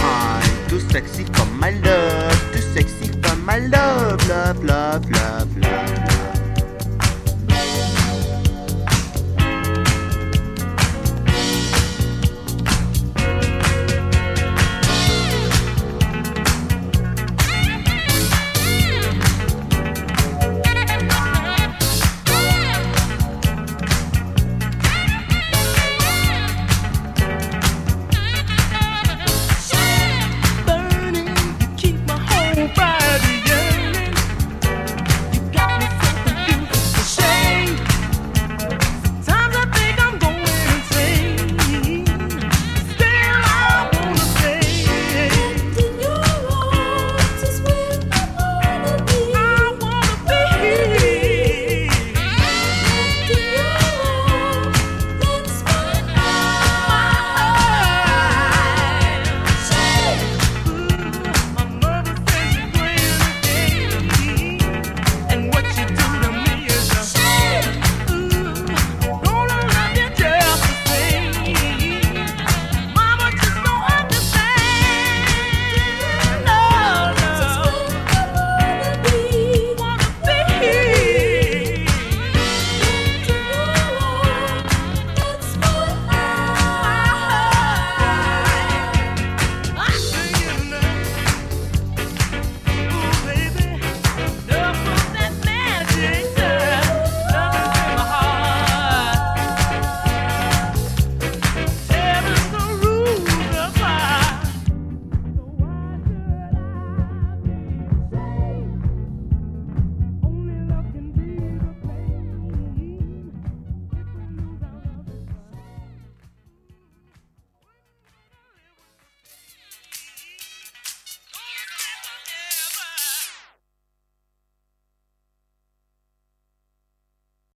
I'm too sexy for my love, too sexy for my love, love, love, love, love.